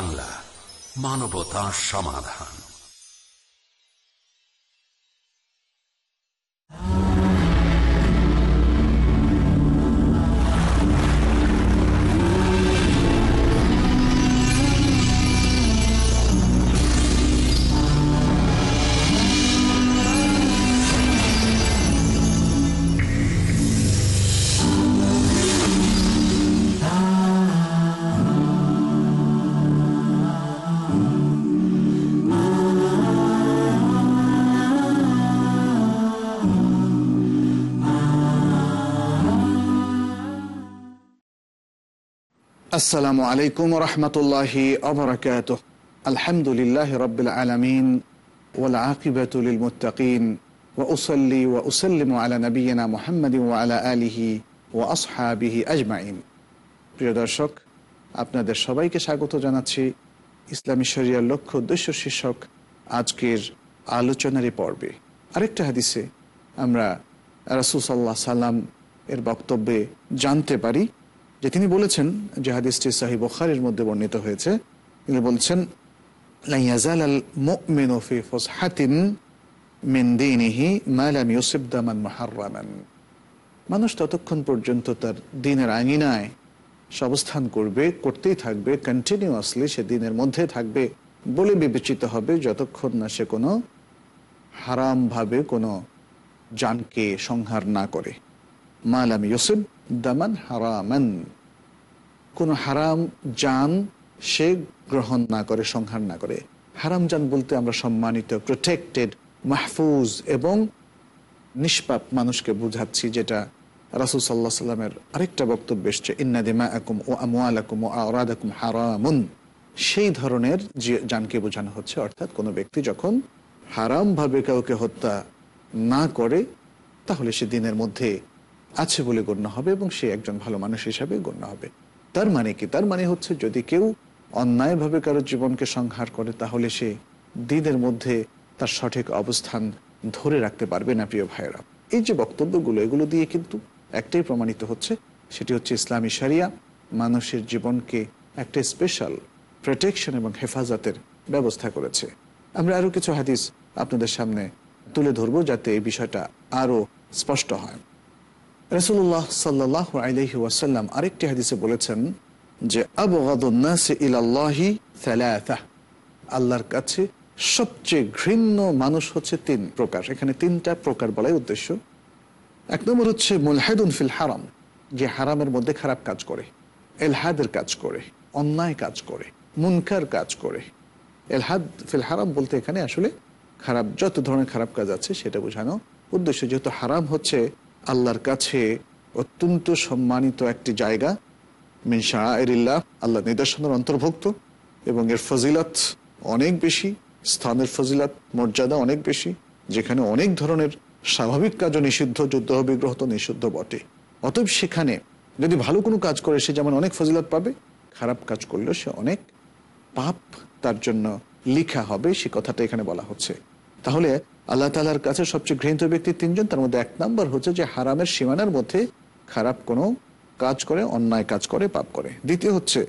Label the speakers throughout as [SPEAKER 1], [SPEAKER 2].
[SPEAKER 1] বাংলা মানবতা সমাধান।
[SPEAKER 2] আসসালামু আলাইকুম রহমতুল্লাহি অবরাকাত আলহামদুলিল্লাহ রবিল আলমিন ওয়াল আকিবাতুল মুতাকিন ওসল্লি ও উসল্লিম আলা নবীনা মোহাম্মদ আলা আলিহি ও আসহাবিহি আজমাইন। প্রিয় দর্শক, আপনাদের সবাইকে স্বাগত জানাচ্ছি ইসলামী শরিয়ার লক্ষ্য উদ্দেশ্য শীর্ষক আজকের আলোচনারই পর্বে। আরেকটা হাদিসে আমরা রাসুসাল্লাহ সাল্লাম এর বক্তব্যে জানতে পারি যে তিনি বলেছেন, যে হাদিসটি সাহি বখারের মধ্যে বর্ণিত হয়েছে, তিনি বলছেন মিন মানুষ ততক্ষণ পর্যন্ত তার দিনের আঙিনায় অবস্থান করবে, করতেই থাকবে কন্টিনিউয়াসলি সে দিনের মধ্যে থাকবে, বলে বিবেচিত হবে যতক্ষণ না সে কোনো হারামভাবে কোনো জানকে সংহার না করে। মালাম ইউসিব দামান হারামান কোনো হারাম জান সে গ্রহণ না করে, সংহার না করে। হারাম জান বলতে আমরা সম্মানিত প্রোটেক্টেড মাহফুজ এবং নিষ্পাপ মানুষকে বুঝাচ্ছি, যেটা রাসুল সাল্লাহ সাল্লামের আরেকটা বক্তব্য এসছে ইন্নাদিমা আকুম ও আমোয়াল আকুম ও আরাদ আকুম হারামুন। সেই ধরনের যে জানকে বোঝানো হচ্ছে, অর্থাৎ কোনো ব্যক্তি যখন হারামভাবে কাউকে হত্যা না করে, তাহলে সে দিনের মধ্যে আছে বলে গণ্য হবে এবং সে একজন ভালো মানুষ হিসাবে গণ্য হবে। তার মানে কি? তার মানে হচ্ছে যদি কেউ অন্যায়ভাবে কারও জীবনকে সংহার করে, তাহলে সে দিনের মধ্যে তার সঠিক অবস্থান ধরে রাখতে পারবে না, প্রিয় ভাইয়েরা। এই যে বক্তব্যগুলো, এগুলো দিয়ে কিন্তু একটাই প্রমাণিত হচ্ছে, সেটি হচ্ছে ইসলামী সারিয়া মানুষের জীবনকে একটা স্পেশাল প্রোটেকশন এবং হেফাজতের ব্যবস্থা করেছে। আমরা আরও কিছু হাদিস আপনাদের সামনে তুলে ধরবো, যাতে এই বিষয়টা আরও স্পষ্ট হয়। রসুল্লাহ সাল্লাহ আলহি ওয়াসাল্লাম আরেকটি হাদিসে বলেছেন যে ইলাল্লাহি আল্লাহর কাছে সবচেয়ে ঘৃণ্য মানুষ হচ্ছে তিন প্রকার। এখানে তিনটা প্রকার বলাই উদ্দেশ্য। এক নম্বর হচ্ছে, মুলহাদুন ফিল হারাম, যে হারামের মধ্যে খারাপ কাজ করে। এলহাদের কাজ করে। অন্যায় কাজ করে। মুনকার কাজ করে। এলহাদ ফিল হারাম বলতে এখানে আসলে খারাপ, যত ধরনের খারাপ কাজ আছে সেটা বোঝানো উদ্দেশ্য। যেহেতু হারাম হচ্ছে আল্লাহর কাছে অত্যন্ত সম্মানিত একটি জায়গা। মিনশা এরিল্লাহ আল্লাহ নিদর্শনের অন্তর্ভুক্ত এবং এর ফজিলাত অনেক বেশি, স্থানের ফজিলাত, মর্যাদা অনেক বেশি, যেখানে অনেক ধরনের স্বাভাবিক কাজও নিষিদ্ধ যুদ্ধ বিগ্রহ তো নিষিদ্ধ বটে। অতএব সেখানে যদি ভালো কোনো কাজ করে, সে যেমন অনেক ফজিলত পাবে, খারাপ কাজ করলেও সে অনেক পাপ তার জন্য লিখা হবে, সে কথাটা এখানে বলা হচ্ছে। তাহলে আল্লাহ তালার কাছে সবচেয়ে ঘৃণিত ব্যক্তি তিনজন, তার মধ্যে এক নম্বর হচ্ছে যে হারামের সীমানার মধ্যে খারাপ কোনো কাজ করে, অন্যায় কাজ করে, পাপ করে। দ্বিতীয় হচ্ছে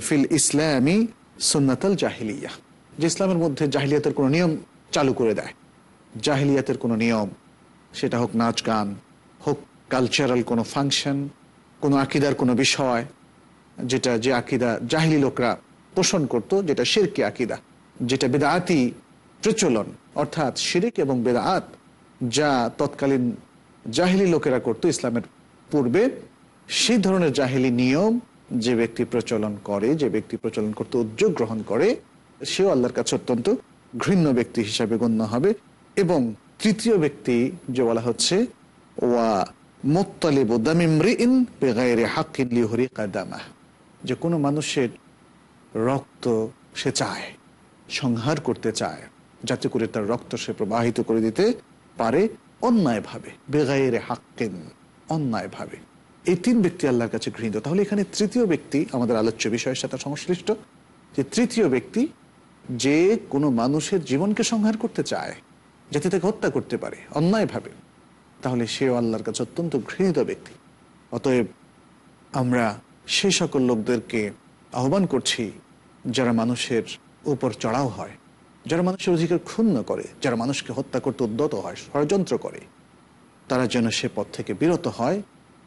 [SPEAKER 2] ফিল ইসলামী সুন্নাতাল জাহিলিয়া। যে ইসলামের মধ্যে জাহিলিয়াতের কোনো নিয়ম চালু করে দেয়। জাহিলিয়াতের কোনো নিয়ম, সেটা হোক নাচ গান, হোক কালচারাল কোনো ফাংশন কোনো আকিদার কোনো বিষয়, যেটা যে আকিদা জাহিলি লোকরা পোষণ করত, যেটা শেরকি আকিদা, যেটা বেদায়াতি প্রচলন, অর্থাৎ শিরিক এবং বেদাত যা তৎকালীন জাহিলি লোকেরা করত ইসলামের পূর্বে, সেই ধরনের জাহিলি নিয়ম যে ব্যক্তি প্রচলন করে, যে ব্যক্তি প্রচলন করতে উদ্যোগ গ্রহণ করে, সেও আল্লাহর কাছে অত্যন্ত ঘৃণ্য ব্যক্তি হিসাবে গণ্য হবে এবং তৃতীয় ব্যক্তি যে বলা হচ্ছে, ওয়া যে কোনো মানুষের রক্ত সে চায়, সংহার করতে চায় যাতে করে তার রক্ত সে প্রবাহিত করে দিতে পারে অন্যায়ভাবে বেগাইরে হাক্কেন, অন্যায়ভাবে। এই তিন ব্যক্তি আল্লাহর কাছে গৃহীত তাহলে এখানে তৃতীয় ব্যক্তি আমাদের আলোচ্য বিষয়ের সাথে সংশ্লিষ্ট। যে তৃতীয় ব্যক্তি যে কোনো মানুষের জীবনকে সংহার করতে চায়, যাতে তাকে হত্যা করতে পারে অন্যায়ভাবে, তাহলে সেও আল্লাহর কাছে অত্যন্ত ঘৃণিত ব্যক্তি। অতএব আমরা সেই সকল লোকদেরকে আহ্বান করছি, যারা মানুষের উপর চড়াও হয়। যারা মানুষের অধিকার ক্ষুণ্ণ করে, যারা মানুষকে হত্যা করতে উদ্যত হয়, ষড়যন্ত্র করে, তারা যেন সে পথ থেকে বিরত হয়,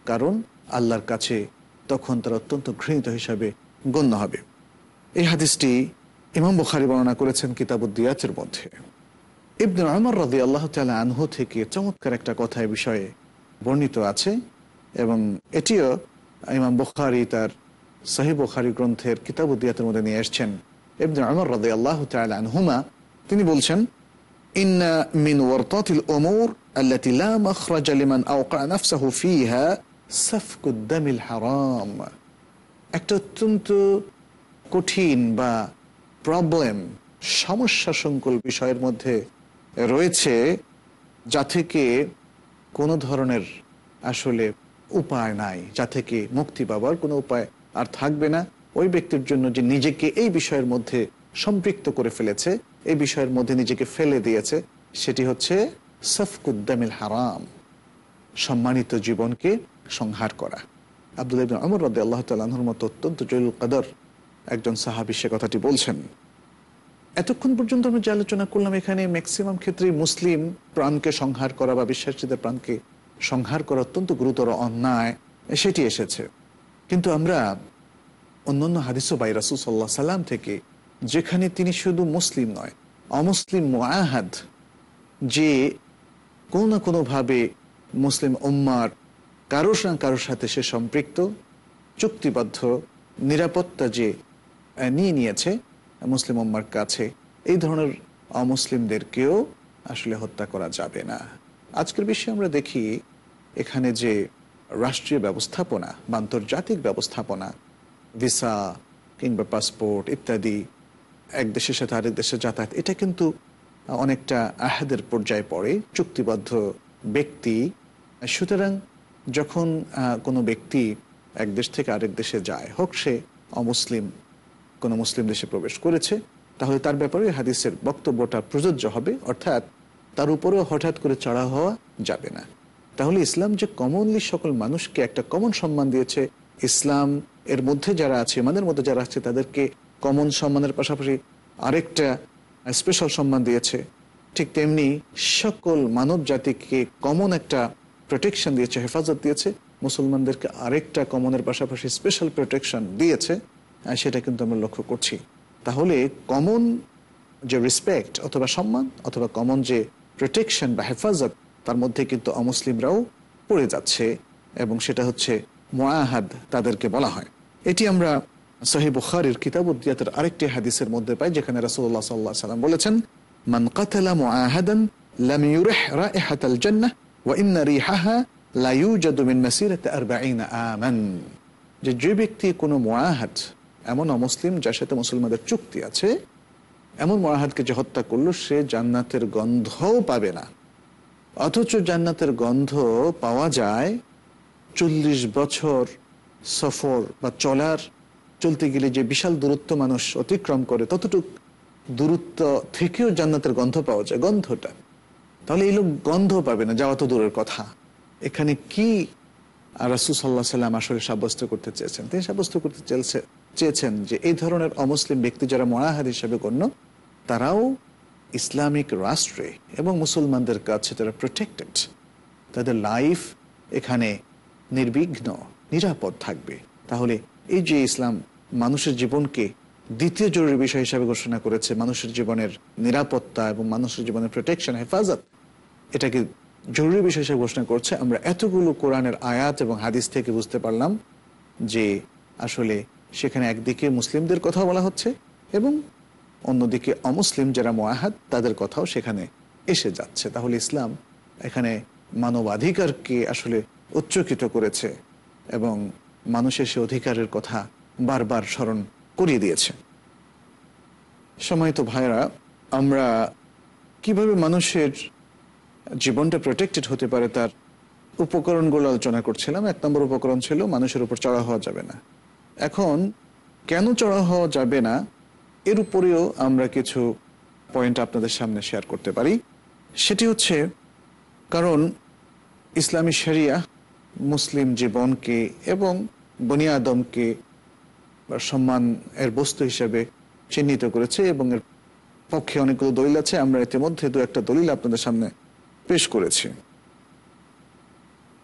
[SPEAKER 2] কারণ আল্লাহর কাছে তখন তারা অত্যন্ত ঘৃণিত হিসাবে গণ্য হবে। এই হাদিসটি ইমাম বুখারি বর্ণনা করেছেন কিতাবুদ্দিয়াতের মধ্যে। ইবনে আহমর রদি আল্লাহ তালা আনহু থেকে চমৎকার একটা কথা এ বিষয়ে বর্ণিত আছে এবং এটিও ইমাম বুখারি তার সহি বুখারি গ্রন্থের কিতাবুদ্দিয়াতের মধ্যে নিয়ে এসছেন। ইবনে আমর রদি আল্লাহ তালা আনহুমা তিনি বলছেন إن من ورطات الأمور التي لا مخرج لمن أوقع نفسه فيها سفك الدم الحرام একটা অত্যন্ত কঠিন বা প্রবলেম সমস্যা সংকুল বিষয়ের মধ্যে রয়েছে যা থেকে কোনো ধরনের আসলে উপায় নাই যা থেকে মুক্তি পাবার কোনো উপায় আর থাকবে না ওই ব্যক্তির জন্য যে নিজেকে এই বিষয়ের মধ্যে সম্পৃক্ত করে ফেলেছে, এই বিষয়ের মধ্যে নিজেকে ফেলে দিয়েছে, সেটি হচ্ছে সফকুদ্দামিল হারাম, সম্মানিত জীবনকে সংহার করা। আব্দুল ইবিন আমর রদ্দ আল্লাহ মতো অত্যন্ত জৈল কাদর একজন সাহাবি সে কথাটি বলছেন, এতক্ষণ পর্যন্ত আমরা যে আলোচনা করলাম এখানে ম্যাক্সিমাম ক্ষেত্রে মুসলিম প্রাণকে সংহার করা বা বিশ্বাসীদের প্রাণকে সংহার করা অত্যন্ত গুরুতর অন্যায়, সেটি এসেছে। কিন্তু আমরা অন্যান্য হাদিস বাই রাসুল সাল্লাহ সাল্লাম থেকে, যেখানে তিনি শুধু মুসলিম নয়, অমুসলিম মোয়াহাদ যে কোনো না কোনোভাবে মুসলিম উম্মার কারোর না কারোর সাথে সে সম্পৃক্ত, চুক্তিবদ্ধ, নিরাপত্তা যে নিয়ে নিয়েছে, মুসলিম উম্মার কাছে, এই ধরনের অমুসলিমদেরকেও আসলে হত্যা করা যাবে না। আজকের বিষয়ে আমরা দেখি, এখানে যে রাষ্ট্রীয় ব্যবস্থাপনা, বা আন্তর্জাতিক ব্যবস্থাপনা ভিসা কিংবা পাসপোর্ট ইত্যাদি, এক দেশের সাথে আরেক দেশে যাতায়াত, এটা কিন্তু অনেকটা আহাদের পর্যায়ে পড়ে, চুক্তিবদ্ধ ব্যক্তি। সুতরাং যখন কোনো ব্যক্তি এক দেশ থেকে আরেক দেশে যায়, হোক সে অমুসলিম, কোনো মুসলিম দেশে প্রবেশ করেছে, তাহলে তার ব্যাপারে হাদিসের বক্তব্যটা প্রযোজ্য হবে, অর্থাৎ তার উপরেও হঠাৎ করে চড়া হওয়া যাবে না। তাহলে ইসলাম যে কমনলি সকল মানুষকে একটা কমন সম্মান দিয়েছে ইসলাম এর মধ্যে যারা আছে আমাদের মধ্যে যারা আছে, তাদেরকে কমন সম্মানের পাশাপাশি আরেকটা স্পেশাল সম্মান দিয়েছে। ঠিক তেমনি সকল মানব জাতিকে কমন একটা প্রোটেকশন দিয়েছে, হেফাজত দিয়েছে। মুসলমানদেরকে আরেকটা কমনের পাশাপাশি স্পেশাল প্রোটেকশন দিয়েছে। সেটা কিন্তু আমরা লক্ষ্য করছি। তাহলে কমন যে রেসপেক্ট অথবা সম্মান অথবা কমন যে প্রোটেকশন বা হেফাজত, তার মধ্যে কিন্তু অমুসলিমরাও পড়ে যাচ্ছে এবং সেটা হচ্ছে মোয়াহাদ তাদেরকে বলা হয়। এটি আমরা সহি বুখারির কিতাবুদ্দিয়াতের আরেকটি হাদিসের মধ্যে পাই, যেখানে রাসুল্লাহ সাল্লাহ সাল্লাম বলেছেন, মান কাতালা মুআহাদান লাম ইউরিহ রাইহাতাল জান্নাহ, ওয়া ইন্না রিহাহা লা ইউজাদু মাসিরাতি 40 আমান। যে যে ব্যক্তি কোনো মুআহাদ, এমন অমুসলিম যার সাথে মুসলমানদের চুক্তি আছে, এমন মুআহাদকে যে হত্যা করল, সে জান্নাতের গন্ধও পাবে না। অথচ জান্নাতের গন্ধ পাওয়া যায় চল্লিশ বছর সফর বা চলার চলতে গেলে যে বিশাল দূরত্ব মানুষ অতিক্রম করে, ততটুক দূরত্ব থেকেও জান্নাতের গন্ধ পাওয়া যায়। গন্ধটা। তাহলে এই লোক গন্ধ পাবে না, যাওয়া তো দূরের কথা। এখানে কি রাসুল সাল্লাহ সাল্লাম আসলে সাব্যস্ত করতে চেয়েছেন? তিনি সাব্যস্ত করতে চেয়েছে চেয়েছেন যে এই ধরনের অমুসলিম ব্যক্তি যারা মরাহাদ হিসাবে গণ্য, তারাও ইসলামিক রাষ্ট্রে এবং মুসলমানদের কাছে তারা প্রোটেক্টেড তাদের লাইফ এখানে নির্বিঘ্ন, নিরাপদ থাকবে। তাহলে এই যে ইসলাম মানুষের জীবনকে দ্বিতীয় জরুরি বিষয় হিসাবে ঘোষণা করেছে, মানুষের জীবনের নিরাপত্তা এবং মানুষের জীবনের প্রোটেকশন হেফাজত এটাকে জরুরি বিষয় হিসেবে ঘোষণা করছে? আমরা এতগুলো কোরআনের আয়াত এবং হাদিস থেকে বুঝতে পারলাম যে আসলে সেখানে একদিকে মুসলিমদের কথা বলা হচ্ছে এবং অন্যদিকে অমুসলিম যারা মোয়াহাদ তাদের কথাও সেখানে এসে যাচ্ছে। তাহলে ইসলাম এখানে মানবাধিকারকে আসলে উচ্চকিত করেছে এবং মানুষের সে অধিকারের কথা বারবার স্মরণ করিয়ে দিয়েছে। সময়ত ভাইরা আমরা কীভাবে মানুষের জীবনটা প্রোটেক্টেড হতে পারে তার উপকরণগুলো আলোচনা করছিলাম। এক নম্বর উপকরণ ছিল, মানুষের উপর চড়া হওয়া যাবে না। এখন কেন চড়া হওয়া যাবে না, এর উপরেও আমরা কিছু পয়েন্ট আপনাদের সামনে শেয়ার করতে পারি। সেটি হচ্ছে, কারণ ইসলামী শরিয়া মুসলিম জীবনকে এবং বনিয়াদমকে সম্মান এর বস্তু হিসেবে চিহ্নিত করেছে এবং এর পক্ষে অনেকগুলো দলিল আছে। আমরা ইতিমধ্যে দু একটা দলিল আপনাদের সামনে পেশ করেছি।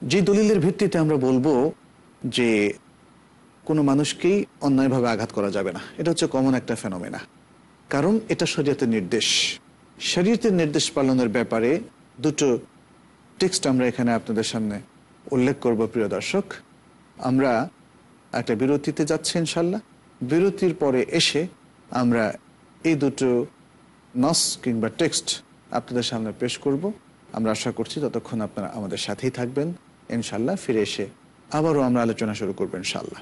[SPEAKER 2] যে দলিলের ভিত্তিতে আমরা বলব যে কোনো মানুষকেই অন্যায়ভাবে আঘাত করা যাবে না। এটা হচ্ছে কমন একটা ফেনোমেনা কারণ এটা শরীয়তের নির্দেশ। শরীয়তের নির্দেশ পালনের ব্যাপারে দুটো টেক্সট আমরা এখানে আপনাদের সামনে উল্লেখ করব, প্রিয় দর্শক। আমরা একটা বিরতিতে যাচ্ছি ইনশাল্লাহ বিরতির পরে এসে আমরা এই দুটো নস কিংবা টেক্সট আপনাদের সামনে পেশ করব। আমরা আশা করছি ততক্ষণ আপনারা আমাদের সাথেই থাকবেন। ইনশাল্লাহ ফিরে এসে আবারও আমরা আলোচনা শুরু করব ইনশাল্লাহ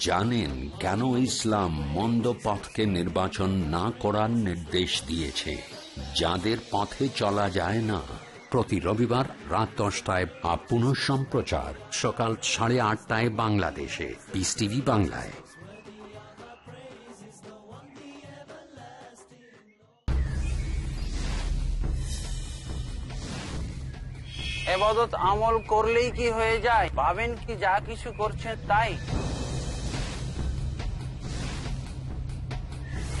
[SPEAKER 1] জানেন কেন ইসলাম মন্দ পথকে নির্বাচন না করার নির্দেশ দিয়েছে। যাদের পথে চলা যায় না। প্রতি রবিবার রাত দশটায় বা পুনঃ সম্প্রচার সকাল সাড়ে আটটায় বাংলাদেশে। পিস টিভি বাংলায়।
[SPEAKER 3] এবাদত আমল করলেই কি হয়ে যায়? ভাবেন কি যা কিছু করছেন তাই?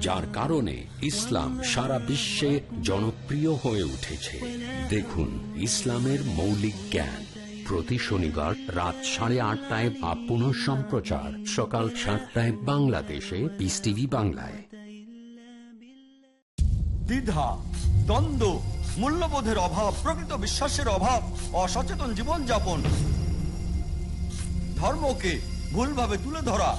[SPEAKER 1] যার কারণে ইসলাম সারা বিশ্বে জনপ্রিয় হয়ে উঠেছে। দেখুন, ইসলামের মৌলিক জ্ঞান। প্রতি শনিবার রাত সাড়ে আটটায় বা পুনঃ সম্প্রচার। সকাল সাতটায় বাংলাদেশে পিস টিভি বাংলায়।
[SPEAKER 4] দ্বিধা, দ্বন্দ্ব, মূল্যবোধের অভাব, প্রকৃত বিশ্বাসের অভাব, অসচেতন জীবনযাপন, ধর্মকে ভুলভাবে তুলে ধরা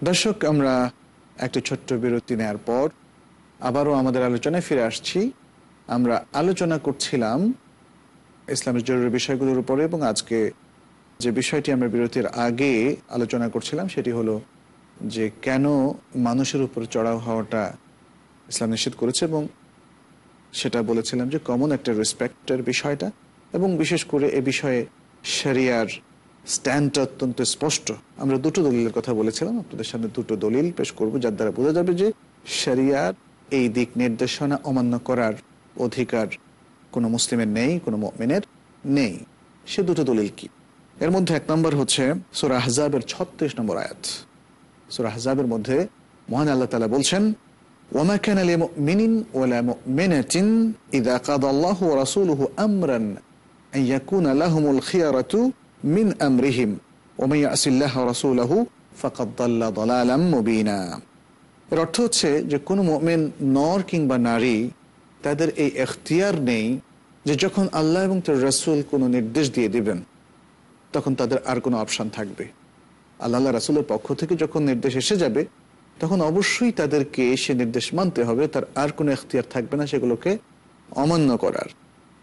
[SPEAKER 2] দর্শক, আমরা একটা ছোট্ট বিরতি নেওয়ার পর আবারও আমাদের আলোচনায় ফিরে আসছি। আমরা আলোচনা করছিলাম ইসলামের জরুরি বিষয়গুলোর উপরে এবং আজকে যে বিষয়টি আমরা বিরতির আগে আলোচনা করছিলাম সেটি হলো যে কেন মানুষের উপর চড়াও হওয়াটা ইসলাম নিষেধ করেছে এবং সেটা বলেছিলাম যে কমন একটা রেসপেক্টের বিষয়টা এবং বিশেষ করে এ বিষয়ে শরিয়ার স্ট্যান্ডটা অত্যন্ত স্পষ্ট আমরা দুটো দলিলের কথা বলেছিলাম আপনাদের সামনে দুটো দলিল পেশ করব যার দ্বারা বোঝা যাবে যে শরিয়ার এই দিক নির্দেশনা অমান্য করার অধিকার কোনো মুসলিমের নেই কোনো মেনের নেই সে দুটো দলিল কি এর মধ্যে এক নম্বর হচ্ছে সুরা হাজাবের ছত্রিশ নম্বর আয়াত সুরা হাজাবের মধ্যে মহান আল্লাহ তালা বলছেন وما كان لمؤمن ولا مؤمنة إذا قضى الله ورسوله أمرا أن يكون لهم الخيرة মিন আমরিহিম ওমাইয়াসিল্লাহ রসুলাহু ফাকাদ্দাল্লা দলালাম মুবিনা এর অর্থ হচ্ছে যে কোনো মোমেন নর কিংবা নারী তাদের এই এখতিয়ার নেই যে যখন আল্লাহ এবং তার রাসূল কোনো নির্দেশ দিয়ে দিবেন, তখন তাদের আর কোনো অপশান থাকবে। আল্লাহ রাসূলের পক্ষ থেকে যখন নির্দেশ এসে যাবে, তখন অবশ্যই তাদেরকে সে নির্দেশ মানতে হবে, তার আর কোনো এখতিয়ার থাকবে না সেগুলোকে অমান্য করার।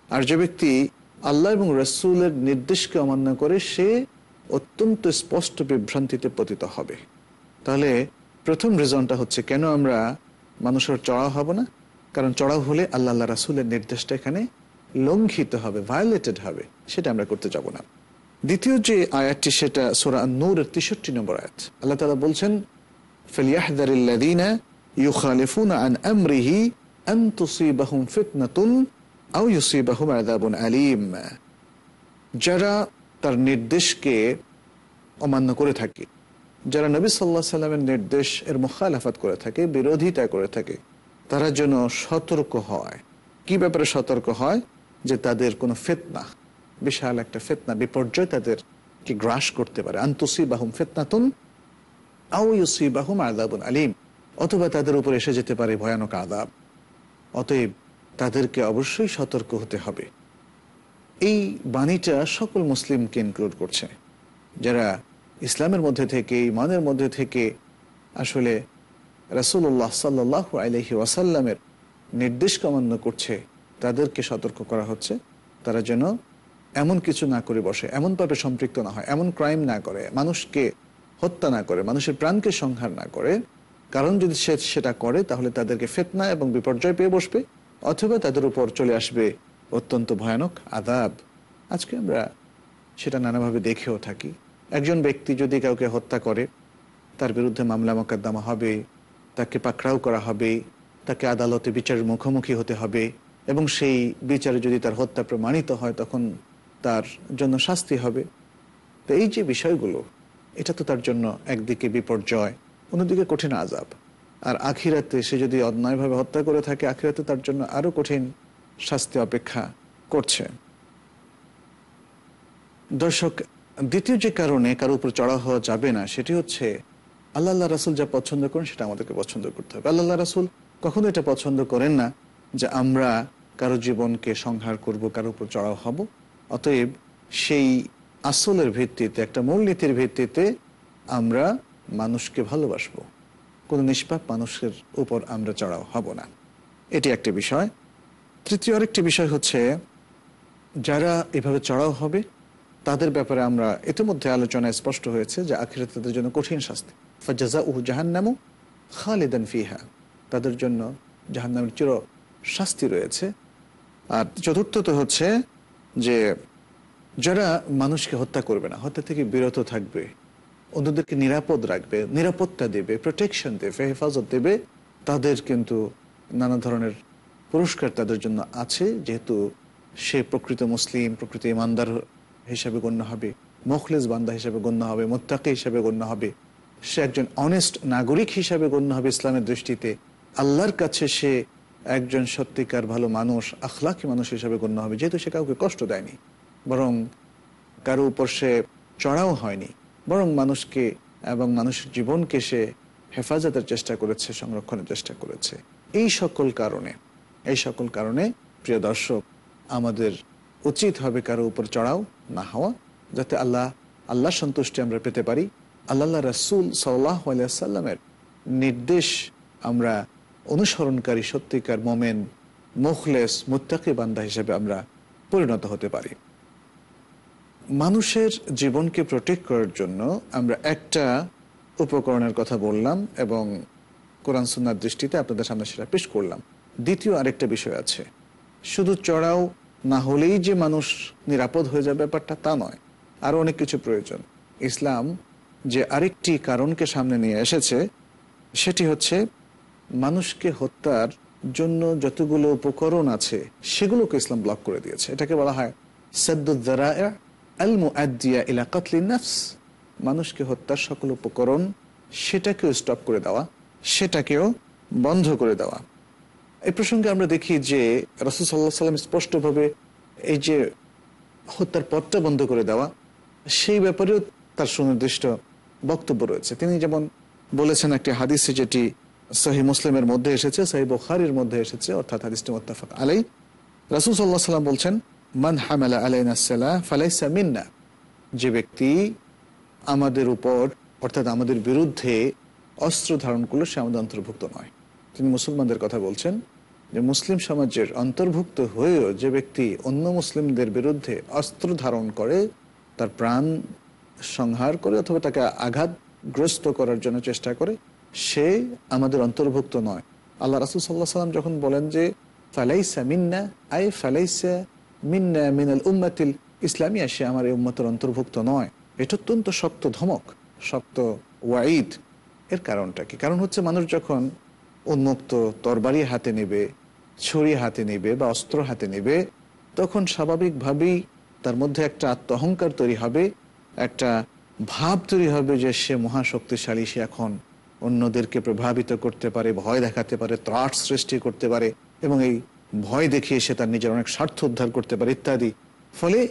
[SPEAKER 2] আর যে ব্যক্তি আল্লাহ এবং রসুলের নির্দেশকে অমান্য করে সে অত্যন্ত স্পষ্ট বিভ্রান্তিতে পতিত হবে। তাহলে প্রথম রিজনটা হচ্ছে, কেন আমরা মানুষের চড়াও হব না? কারণ চড়াও হলে আল্লাহ আল্লাহ রাসুলের নির্দেশটা এখানে লঙ্ঘিত হবে ভায়োলেটেড হবে, সেটা আমরা করতে যাব না। দ্বিতীয় যে আয়াতটি, সেটা সোরা নূরের তেষট্টি নম্বর আয়াত। আল্লাহ তালা বলছেন ফেলিয়াহদারিল্লাদিনা ইউখালিফুন আন আমরিহি আন তুসিবাহুম ফিতনাতুন আউ আলিম, যারা তার নির্দেশকে অমান্য করে থাকে, যারা নবী সাল্লাহ সাল্লামের নির্দেশ এর মুখালাফাত করে থাকে, বিরোধিতা করে থাকে, তারা যেন সতর্ক হয়। কি ব্যাপারে সতর্ক হয়? যে তাদের কোনো ফেতনা, বিশাল একটা ফেতনা, বিপর্যয় তাদেরকে গ্রাস করতে পারে। আন্তসি বাহুম ফেতনাতুন আউ ইউসি বাহুম আদাবুন আলিম, অথবা তাদের উপর এসে যেতে পারে ভয়ানক আদাব অতএব তাদেরকে অবশ্যই সতর্ক হতে হবে। এই বাণীটা সকল মুসলিমকে ইনক্লুড করছে। যারা ইসলামের মধ্যে থেকে ইমানের মধ্যে থেকে আসলে রাসুল্লাহ সাল্লাহ আলহি ওয়াসাল্লামের নির্দেশ কামান্য করছে, তাদেরকে সতর্ক করা হচ্ছে। তারা যেন এমন কিছু না করে বসে এমনভাবে সম্পৃক্ত না হয়, এমন ক্রাইম না করে, মানুষকে হত্যা না করে, মানুষের প্রাণকে সংহার না করে। কারণ যদি সে সেটা করে, তাহলে তাদেরকে ফেতনা এবং বিপর্যয় পেয়ে বসবে। অথবা তাদের উপর চলে আসবে অত্যন্ত ভয়ানক আদাব আজকে আমরা সেটা নানাভাবে দেখেও থাকি। একজন ব্যক্তি যদি কাউকে হত্যা করে, তার বিরুদ্ধে মামলা মোকদ্দমা হবে, তাকে পাকড়াও করা হবে, তাকে আদালতে বিচারের মুখোমুখি হতে হবে এবং সেই বিচারে যদি তার হত্যা প্রমাণিত হয়, তখন তার জন্য শাস্তি হবে। তো এই যে বিষয়গুলো, এটা তো তার জন্য একদিকে বিপর্যয়, অন্যদিকে কঠিন আজাব আর আখিরাতে সে যদি অন্যায়ভাবে হত্যা করে থাকে, আখিরাতে তার জন্য আরও কঠিন শাস্তি অপেক্ষা করছে। দর্শক, দ্বিতীয় যে কারণে কারও উপর চড়া হওয়া যাবে না, সেটি হচ্ছে আল্লাহ রাসুল যা পছন্দ করেন, সেটা আমাদেরকে পছন্দ করতে হবে। আল্লাহ রাসুল কখনো এটা পছন্দ করেন না যে আমরা কারও জীবনকে সংহার করব, কারও উপর চড়াও হব। অতএব সেই আসলের ভিত্তিতে, একটা মূলনীতির ভিত্তিতে আমরা মানুষকে ভালোবাসবো। কোনো নিষ্পাপ মানুষের উপর আমরা চড়াও হব না। এটি একটি বিষয়। তৃতীয় আরেকটি বিষয় হচ্ছে, যারা এভাবে চড়াও হবে, তাদের ব্যাপারে আমরা ইতিমধ্যে আলোচনায় স্পষ্ট হয়েছে যে আখিরে তাদের জন্য কঠিন শাস্তি। ফাজাজা উহ জাহান্নামু খালিদান ফিহা। তাদের জন্য জাহান্নামের চির শাস্তি রয়েছে। আর চতুর্থত হচ্ছে যে, যারা মানুষকে হত্যা করবে না, হত্যা থেকে বিরত থাকবে অন্যদেরকে নিরাপদ রাখবে, নিরাপত্তা দেবে প্রোটেকশন দেবে, হেফাজত দেবে। তাদের কিন্তু নানা ধরনের পুরস্কার তাদের জন্য আছে, যেহেতু সে প্রকৃত মুসলিম, প্রকৃত ইমানদার হিসাবে গণ্য হবে, মখলেস বান্দা হিসাবে গণ্য হবে, মোত্তাকি হিসাবে গণ্য হবে। সে একজন অনেস্ট নাগরিক হিসাবে গণ্য হবে ইসলামের দৃষ্টিতে। আল্লাহর কাছে সে একজন সত্যিকার ভালো মানুষ, আখলাকি মানুষ হিসাবে গণ্য হবে, যেহেতু সে কাউকে কষ্ট দেয়নি, বরং কারও উপর সে চড়াও হয়নি। বরং মানুষকে এবং মানুষের জীবনকে সে হেফাজতের চেষ্টা করেছে, সংরক্ষণের চেষ্টা করেছে। এই সকল কারণে, এই সকল কারণে, প্রিয় দর্শক, আমাদের উচিত হবে কারও উপর চড়াও, না হওয়া, যাতে আল্লাহ আল্লাহ সন্তুষ্টি আমরা পেতে পারি। আল্লাহ রাসুল সাল্লাহ সাল্লামের নির্দেশ আমরা অনুসরণকারী, সত্যিকার মোমেন, মুখলেস, মুত্তাকি বান্দা হিসেবে আমরা পরিণত হতে পারি। মানুষের জীবনকে প্রোটেক্ট করার জন্য আমরা একটা উপকরণের কথা বললাম এবং কোরআন সুন্নার দৃষ্টিতে আপনাদের সামনে সেটা পেশ করলাম। দ্বিতীয় আরেকটা বিষয় আছে। শুধু চড়াও না হলেই যে মানুষ নিরাপদ হয়ে যাবে ব্যাপারটা তা নয়। আরও অনেক কিছু প্রয়োজন। ইসলাম যে আরেকটি কারণকে সামনে নিয়ে এসেছে, সেটি হচ্ছে মানুষকে হত্যার জন্য যতগুলো উপকরণ আছে, সেগুলোকে ইসলাম ব্লক করে দিয়েছে। এটাকে বলা হয় সদ্দুদ্দারা নাফস, মানুষকে হত্যার সকল উপকরণ সেটাকেও স্টপ করে দেওয়া, সেটাকেও বন্ধ করে দেওয়া। এই প্রসঙ্গে আমরা দেখি যে রসুল সাল্লাহ সাল্লাম স্পষ্টভাবে এই যে হত্যার পথটা বন্ধ করে দেওয়া, সেই ব্যাপারেও তার সুনির্দিষ্ট বক্তব্য রয়েছে। তিনি যেমন বলেছেন একটি হাদিসে যেটি সহি মুসলিমের মধ্যে এসেছে, সহি বুখারির মধ্যে এসেছে, অর্থাৎ হাদিসটি মোত্তাফাক আলাই রাসুল সাল্লাহ সাল্লাম বলছেন মান হামালা আলাইনা সাল্লাহ ফালাইসা মিন্না যে ব্যক্তি আমাদের উপর, অর্থাৎ আমাদের বিরুদ্ধে অস্ত্র ধারণ করল সে আমাদের অন্তর্ভুক্ত নয়। তিনি মুসলমানদের কথা বলছেন যে মুসলিম সমাজের অন্তর্ভুক্ত হয়েও যে ব্যক্তি অন্য মুসলিমদের বিরুদ্ধে অস্ত্র ধারণ করে, তার প্রাণ সংহার করে অথবা তাকে আঘাতগ্রস্ত করার জন্য চেষ্টা করে, সে আমাদের অন্তর্ভুক্ত নয়। আল্লাহ রাসুল সাল্লাহ সাল্লাম যখন বলেন যে, ফালাইসা মিন্না, আই ফালাইসা মিন্না মিনাল উম্মাতিল ইসলামিয়া সে আমার এই উম্মতের অন্তর্ভুক্ত নয়। এটা অত্যন্ত শক্ত ধমক, শক্ত ওয়াইদ এর কারণটা কি? কারণ হচ্ছে মানুষ যখন উন্মুক্ত তরবারি হাতে নেবে, ছুরি হাতে নেবে বা অস্ত্র হাতে নেবে, তখন স্বাভাবিকভাবেই তার মধ্যে একটা আত্মহংকার তৈরি হবে, একটা ভাব তৈরি হবে যে সে মহাশক্তিশালী, সে এখন অন্যদেরকে প্রভাবিত করতে পারে, ভয় দেখাতে পারে ত্রাট সৃষ্টি করতে পারে এবং এই ভয় দেখিয়ে সে তার নিজের অনেক স্বার্থ উদ্ধার করতে পারে ইত্যাদি। ফলে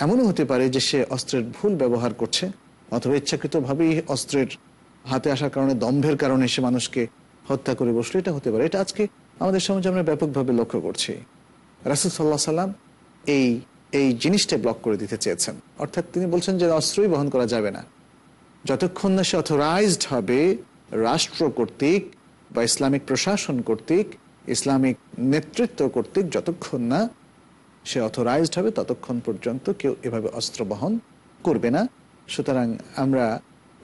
[SPEAKER 2] এমনও হতে পারে যে সে অস্ত্রের ভুল ব্যবহার করছে, অথবা ইচ্ছাকৃতভাবেই অস্ত্রের হাতে আসার কারণে, দম্ভের কারণে সে মানুষকে হত্যা করে বসল। এটা হতে পারে। এটা আজকে আমাদের সমাজে আমরা ব্যাপকভাবে লক্ষ্য করছি। রাসুল সাল্লাহ সাল্লাম এই এই জিনিসটা ব্লক করে দিতে চেয়েছেন। অর্থাৎ তিনি বলছেন যে অস্ত্রই বহন করা যাবে না। যতক্ষণ না সে অথরাইজড হবে, রাষ্ট্র কর্তৃক বা ইসলামিক প্রশাসন কর্তৃক ইসলামিক নেতৃত্ব কর্তৃক যতক্ষণ না সে অথরাইজড হবে, ততক্ষণ পর্যন্ত কেউ এভাবে অস্ত্র বহন করবে না। সুতরাং আমরা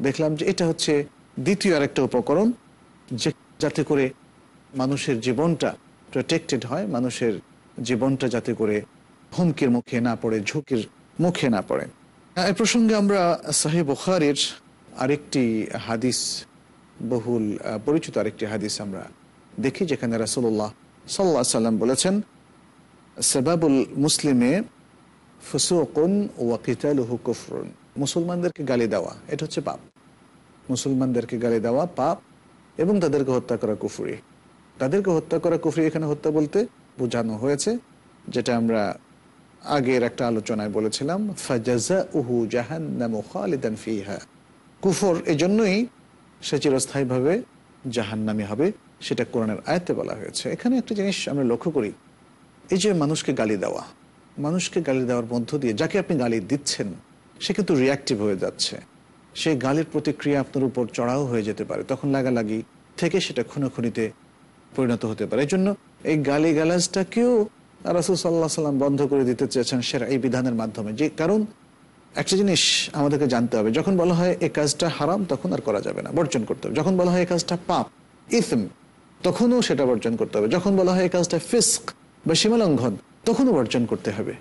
[SPEAKER 2] দেখলাম যে এটা হচ্ছে দ্বিতীয় আরেকটা উপকরণ, যে যাতে করে মানুষের জীবনটা প্রোটেক্টেড হয়, মানুষের জীবনটা যাতে করে হুমকির মুখে না পড়ে, ঝুঁকির মুখে না পড়ে। এই প্রসঙ্গে আমরা সাহেব বুখারির আরেকটি হাদিস, বহুল পরিচিত আরেকটি হাদিস আমরা দেখি যেখানে রাসুল্লাহ সাল্লাহ সাল্লাম বলেছেন, সেবাবুল মুসলিমে ফুসুকুন ওয়াকিতালুহু কুফরুন। মুসলমানদেরকে গালি দেওয়া, এটা হচ্ছে পাপ। মুসলমানদেরকে গালি দেওয়া পাপ এবং তাদেরকে হত্যা করা কুফরি। তাদেরকে হত্যা করা কুফরি এখানে হত্যা বলতে বোঝানো হয়েছে, যেটা আমরা আগের একটা আলোচনায় বলেছিলাম ফাজাজা উহু জাহান্নামু খালিদান ফিহা। কুফর এজন্যই সে চিরস্থায়ীভাবে জাহান্নামি হবে। সেটা কোরআনের আয়তে বলা হয়েছে। এখানে একটা জিনিস আমরা লক্ষ্য করি, এই যে মানুষকে গালি দেওয়া, মানুষকে গালি দেওয়ার মধ্য দিয়ে যাকে আপনি গালি দিচ্ছেন, সে কিন্তু রিয়াক্টিভ হয়ে যাচ্ছে। সেই গালির প্রতিক্রিয়া আপনার উপর চড়াও হয়ে যেতে পারে, তখন লাগালাগি থেকে সেটা খুনোখুনিতে পরিণত হতে পারে। এই জন্য এই গালি গালাজটাকেও রাসুল সাল্লাহ সাল্লাম বন্ধ করে দিতে চেয়েছেন সেরা এই বিধানের মাধ্যমে। যে কারণ, একটা জিনিস আমাদেরকে জানতে হবে, যখন বলা হয় এই কাজটা হারাম, তখন আর করা যাবে না, বর্জন করতে হবে। যখন বলা হয় এই কাজটা পাপ, ইসম তখনও সেটা বর্জন করতে হবে। যখন বলা হয় কাজটা ফিস্ক বা সীমালঙ্ঘন, তখনও বর্জন করতে হবে।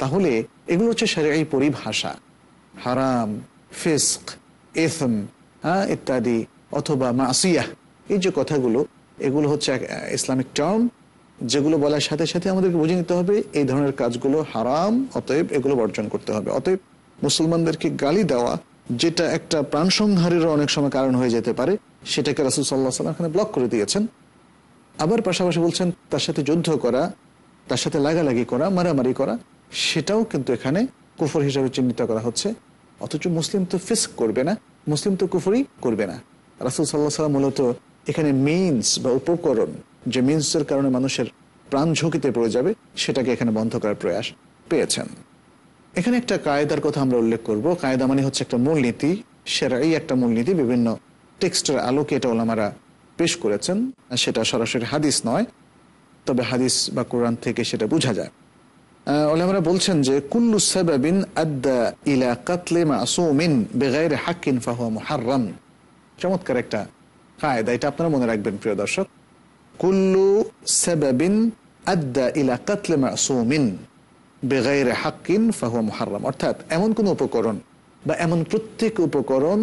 [SPEAKER 2] তাহলে এগুলো হচ্ছে এই পরিভাষা। হারাম, ফিস্ক এথম হ্যাঁ ইত্যাদি অথবা মাসিয়া। এই যে কথাগুলো, এগুলো হচ্ছে ইসলামিক টার্ম যেগুলো বলার সাথে সাথে আমাদেরকে বুঝে নিতে হবে এই ধরনের কাজগুলো হারাম, অতএব এগুলো বর্জন করতে হবে। অতএব মুসলমানদেরকে গালি দেওয়া, যেটা একটা প্রাণ সংহারেরও অনেক সময় কারণ হয়ে যেতে পারে সেটাকে রাসুল সাল্লাহ সাল্লাম এখানে ব্লক করে দিয়েছেন। আবার পাশাপাশি বলছেন, তার সাথে যুদ্ধ করা, তার সাথে লাগালাগি করা, মারামারি করা, সেটাও কিন্তু এখানে কুফর হিসাবে চিহ্নিত করা হচ্ছে। অথচ মুসলিম তো ফিস্ক করবে না, মুসলিম তো কুফরি করবে না। রাসুল সাল্লাহ সাল্লাম মূলত এখানে মিনস বা উপকরণ, যে মিনসের কারণে মানুষের প্রাণ ঝুঁকিতে পড়ে যাবে, সেটাকে এখানে বন্ধ করার প্রয়াস পেয়েছেন। এখানে একটা কায়দার কথা আমরা উল্লেখ করব। কায়দা মানে হচ্ছে একটা মূলনীতি, সেরাই একটা মূলনীতি বিভিন্ন টেক্সটের আলোকে এটা ওলামারা পেশ করেছেন সেটা সরাসরি হাদিস নয়, তবে হাদিস বা কোরআন থেকে সেটা বোঝা যায়। ওলামারা বলছেন যে, কুল্লু সাবাবিন আদ্দা ইলা কাতলে মাসুমিন বেগাইর হাক্কিন ফাহুয়া মুহাররাম। চমৎকার একটা কায়দা, এটা আপনারা মনে রাখবেন, প্রিয় দর্শক। কুল্লু সাবাবিন আদ্দা ইলা কাতলে মাসুমিন বেগাইরে হাক্কিন ফাহুয়া মুহাররাম। অর্থাৎ এমন কোন উপকরণ বা এমন প্রত্যেক উপকরণ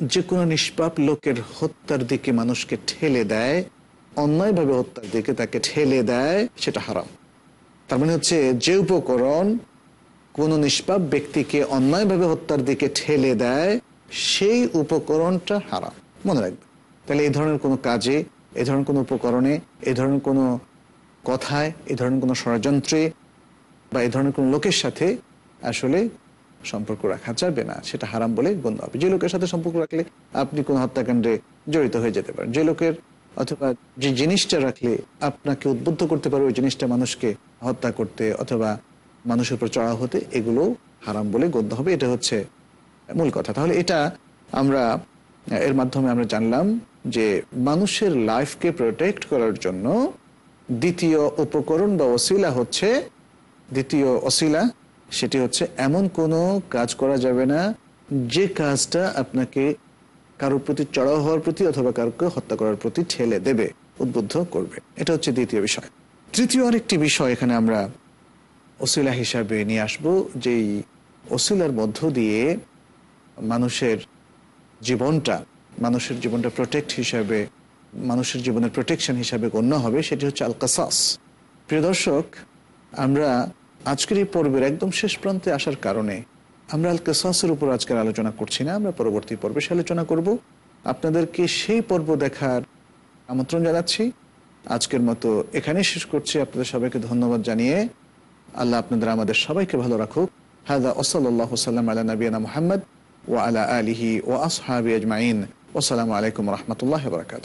[SPEAKER 2] যে কোনো নিষ্পাপ লোকের হত্যার দিকে মানুষকে ঠেলে দেয়, অন্যায়ভাবে হত্যার দিকে তাকে ঠেলে দেয়, সেটা হারাম। তার মানে হচ্ছে যে উপকরণ কোন নিষ্পাপ ব্যক্তিকে অন্যায়ভাবে হত্যার দিকে ঠেলে দেয়, সেই উপকরণটা হারাম। মনে রাখবে তাহলে এই ধরনের কোনো কাজে, এ ধরনের কোনো উপকরণে, এ ধরনের কোনো কথায়, এ ধরনের কোনো ষড়যন্ত্রে বা এ ধরনের কোনো লোকের সাথে আসলে সম্পর্ক রাখা যাবে না, সেটা হারাম বলে গণ্য হবে। যে লোকের সাথে সম্পর্ক রাখলে আপনি কোনো হত্যাকাণ্ডে জড়িত হয়ে যেতে পারেন। যে লোকের অথবা যে জিনিসটা রাখলে আপনাকে উদ্বুদ্ধ করতে পারে, ওই জিনিসটা মানুষকে হত্যা করতে অথবা মানুষের উপর চড়া হতে, এগুলো হারাম বলে গণ্য হবে। এটা হচ্ছে মূল কথা। তাহলে এটা আমরা, এর মাধ্যমে আমরা জানলাম যে মানুষের লাইফকে প্রোটেক্ট করার জন্য দ্বিতীয় উপকরণ বা ওসিলা হচ্ছে, দ্বিতীয় অসিলা সেটি হচ্ছে এমন কোনো কাজ করা যাবে না যে কাজটা আপনাকে কারোর প্রতি চড়াও হওয়ার প্রতি অথবা কারোকে হত্যা করার প্রতি ঠেলে দেবে, উদ্বুদ্ধ করবে। এটা হচ্ছে দ্বিতীয় বিষয়। তৃতীয় আরেকটি বিষয় এখানে আমরা ওসিলা হিসাবে নিয়ে আসব, যেই ওসিলার মধ্য দিয়ে মানুষের জীবনটা মানুষের জীবনটা প্রোটেক্ট হিসাবে, মানুষের জীবনের প্রোটেকশন হিসাবে গণ্য হবে, সেটি হচ্ছে আল প্রিয় দর্শক, আমরা আজকের এই পর্বের একদম শেষ প্রান্তে আসার কারণে আমরা আল কাসাসের উপর আজকের আলোচনা করছি না, আমরা পরবর্তী পর্বে সে আলোচনা করব। আপনাদেরকে সেই পর্ব দেখার আমন্ত্রণ জানাচ্ছি। আজকের মতো এখানে শেষ করছি। আপনাদের সবাইকে ধন্যবাদ জানিয়ে আল্লাহ আপনাদের আমাদের সবাইকে ভালো রাখুক। হাদা ওসল্লাহ সাল্লাম আলা নবীনা মোহাম্মদ ও আলা আলিহি ও আসহাবি আজমাইন। ওসালামু আলাইকুম রহমতুল্লাহ বরকাত